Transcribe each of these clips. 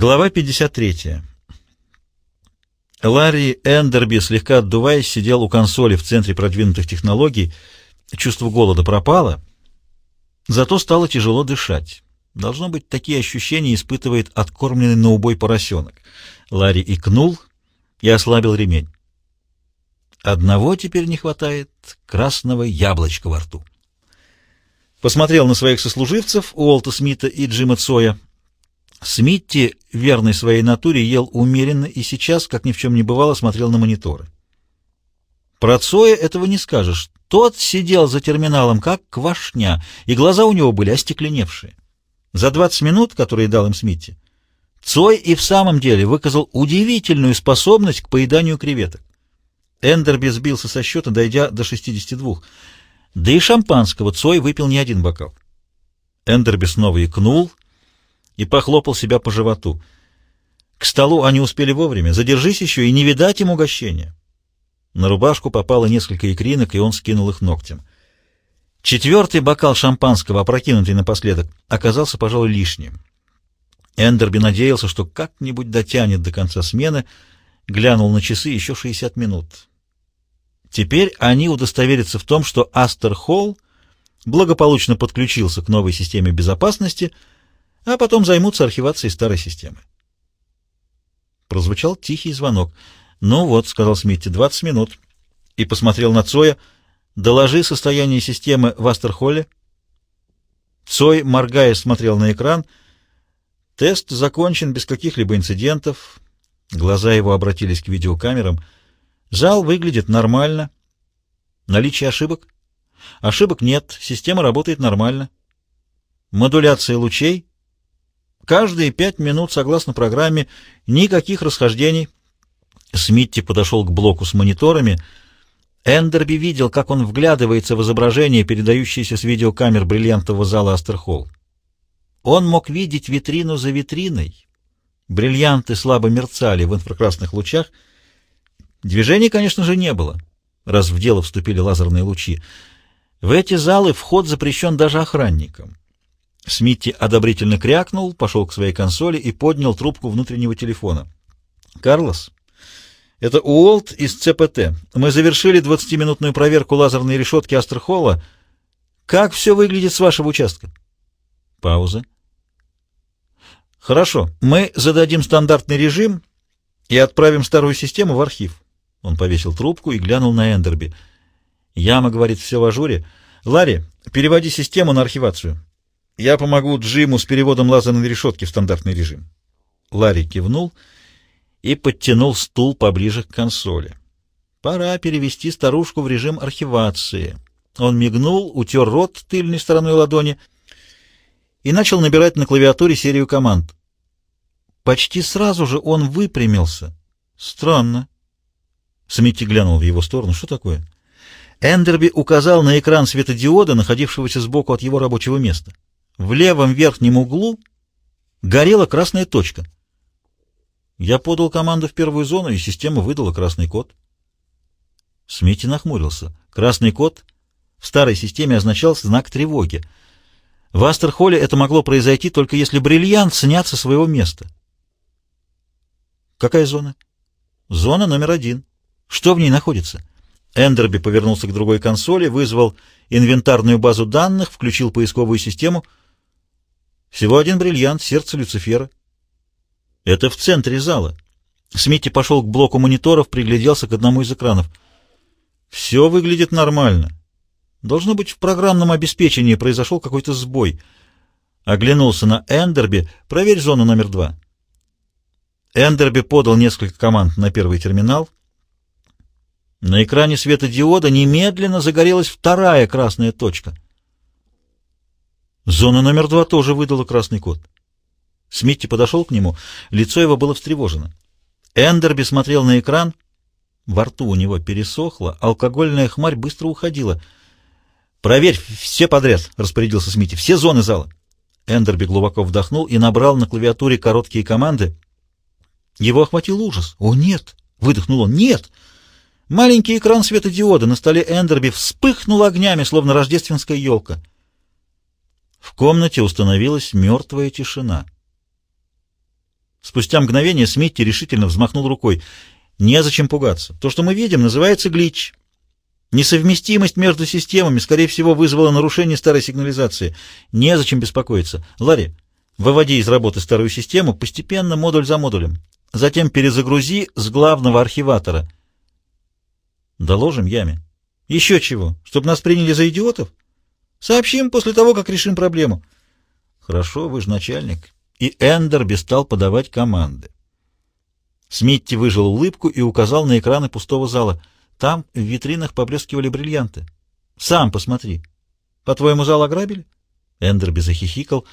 Глава 53. Ларри Эндерби, слегка отдуваясь, сидел у консоли в центре продвинутых технологий. Чувство голода пропало, зато стало тяжело дышать. Должно быть, такие ощущения испытывает откормленный на убой поросенок. Ларри икнул и ослабил ремень. Одного теперь не хватает — красного яблочка во рту. Посмотрел на своих сослуживцев, Уолта Смита и Джима Цоя. Смитти, верный своей натуре, ел умеренно и сейчас, как ни в чем не бывало, смотрел на мониторы. Про Цоя этого не скажешь. Тот сидел за терминалом, как квашня, и глаза у него были остекленевшие. За 20 минут, которые дал им Смитти, Цой и в самом деле выказал удивительную способность к поеданию креветок. Эндерби сбился со счета, дойдя до 62. Да и шампанского Цой выпил не один бокал. Эндерби снова икнул и похлопал себя по животу. К столу они успели вовремя. Задержись еще и не видать им угощения. На рубашку попало несколько икринок, и он скинул их ногтем. Четвертый бокал шампанского, опрокинутый напоследок, оказался, пожалуй, лишним. Эндерби надеялся, что как-нибудь дотянет до конца смены, глянул на часы еще 60 минут. Теперь они удостоверятся в том, что Астер Холл благополучно подключился к новой системе безопасности — а потом займутся архивацией старой системы. Прозвучал тихий звонок. «Ну вот», — сказал Смитти, — «двадцать минут». И посмотрел на Цоя. «Доложи состояние системы в Астерхолле». Цой, моргая, смотрел на экран. Тест закончен без каких-либо инцидентов. Глаза его обратились к видеокамерам. Зал выглядит нормально. Наличие ошибок? Ошибок нет, система работает нормально. Модуляция лучей? Каждые пять минут, согласно программе, никаких расхождений. Смитти подошел к блоку с мониторами. Эндерби видел, как он вглядывается в изображение, передающееся с видеокамер бриллиантового зала Астерхолл. Он мог видеть витрину за витриной. Бриллианты слабо мерцали в инфракрасных лучах. Движений, конечно же, не было, раз в дело вступили лазерные лучи. В эти залы вход запрещен даже охранникам. Смитти одобрительно крякнул, пошел к своей консоли и поднял трубку внутреннего телефона. «Карлос, это Уолт из ЦПТ. Мы завершили 20-минутную проверку лазерной решетки Астерхолла. Как все выглядит с вашего участка?» Пауза. «Хорошо, мы зададим стандартный режим и отправим старую систему в архив». Он повесил трубку и глянул на Эндерби. «Яма, — говорит, — все в ажуре. Ларри, переводи систему на архивацию». Я помогу Джиму с переводом лазерной решетки в стандартный режим. Ларри кивнул и подтянул стул поближе к консоли. Пора перевести старушку в режим архивации. Он мигнул, утер рот тыльной стороной ладони и начал набирать на клавиатуре серию команд. Почти сразу же он выпрямился. Странно. Смитти глянул в его сторону. Что такое? Эндерби указал на экран светодиода, находившегося сбоку от его рабочего места. В левом верхнем углу горела красная точка. Я подал команду в первую зону, и система выдала красный код. Смити нахмурился. Красный код в старой системе означал знак тревоги. В Астерхолле это могло произойти только если бриллиант снят со своего места. Какая зона? Зона номер один. Что в ней находится? Эндерби повернулся к другой консоли, вызвал инвентарную базу данных, включил поисковую систему — всего один бриллиант, сердце Люцифера. Это в центре зала. Смитти пошел к блоку мониторов, пригляделся к одному из экранов. Все выглядит нормально. Должно быть, в программном обеспечении произошел какой-то сбой. Оглянулся на Эндерби. Проверь зону номер два. Эндерби подал несколько команд на первый терминал. На экране светодиода немедленно загорелась вторая красная точка — Зона номер два тоже выдала красный код. Смитти подошел к нему, лицо его было встревожено. Эндерби смотрел на экран, во рту у него пересохло, алкогольная хмарь быстро уходила. «Проверь все подряд», — распорядился Смитти, — «все зоны зала». Эндерби глубоко вдохнул и набрал на клавиатуре короткие команды. Его охватил ужас. «О, нет!» — выдохнул он. «Нет!» Маленький экран светодиода на столе Эндерби вспыхнул огнями, словно рождественская елка. В комнате установилась мертвая тишина. Спустя мгновение Смитти решительно взмахнул рукой. Незачем пугаться. То, что мы видим, называется глич. Несовместимость между системами, скорее всего, вызвала нарушение старой сигнализации. Незачем беспокоиться. Ларри, выводи из работы старую систему постепенно, модуль за модулем. Затем перезагрузи с главного архиватора. Доложим яме. Еще чего? Чтобы нас приняли за идиотов? Сообщим после того, как решим проблему. Хорошо, вы же начальник. И Эндерби стал подавать команды. Смитти выжил улыбку и указал на экраны пустого зала. Там в витринах поблескивали бриллианты. Сам посмотри. По-твоему, зал ограбили? Эндерби захихикал.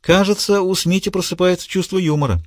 Кажется, у Смити просыпается чувство юмора.